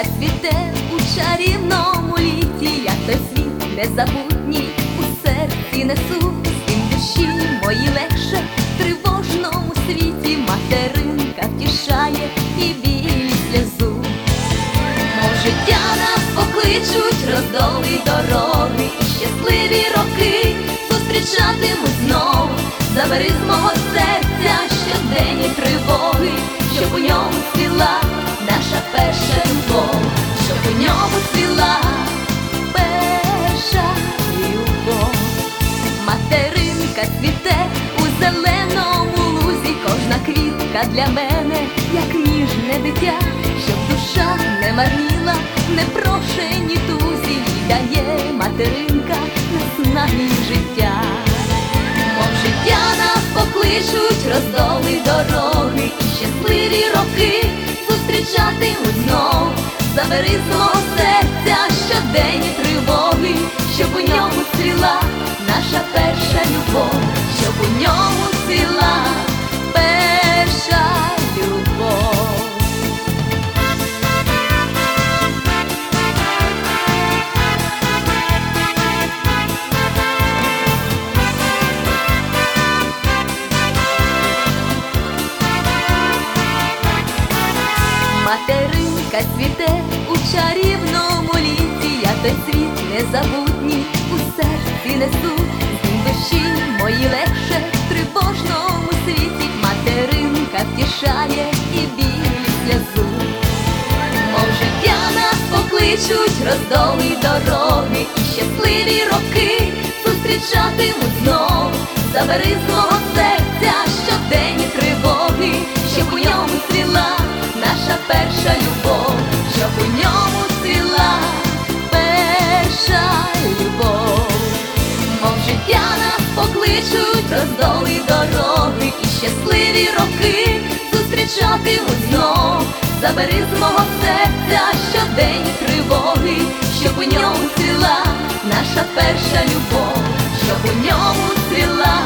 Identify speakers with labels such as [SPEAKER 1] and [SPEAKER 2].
[SPEAKER 1] Материнка цвіте у чарівному літі, я той світ незабутній у серці несу, Всім душі мої легше в тривожному світі, материнка втішає і білі сльозу. Мов життя нас покличуть роздоли дороги і щасливі роки зустрічатимуть знов. Забери з мого серця квітка для мене, як ніжне дитя, щоб душа не марніла, не прошені тузі, дає материнка наснаги життя. Мов життя нас покличуть роздоли дороги і щасливі роки зустрічатимуть знов. Забери з мого серця щоденні тривоги, щоб у ньому цвіла наша перша любов, щоб у ньому Материнка цвіте у чарівному літі, я той світ незабутній у серці несу, з душі мої легше в тривожному світі, материнка втішає і білі сльозу. Мов життя нас покличуть роздоли дороги і щасливі роки зустрічатимуть знов. Забери з мого серця щоденні тривоги, щоб у ньому цвіла наша перша любов, щоб у ньому цвіла перша любов. Мов життя нас покличуть роздоли дороги і щасливі роки зустрічатимуть знов. Забери з мого серця щоденні тривоги, щоб у ньому цвіла наша перша любов, щоб у ньому цвіла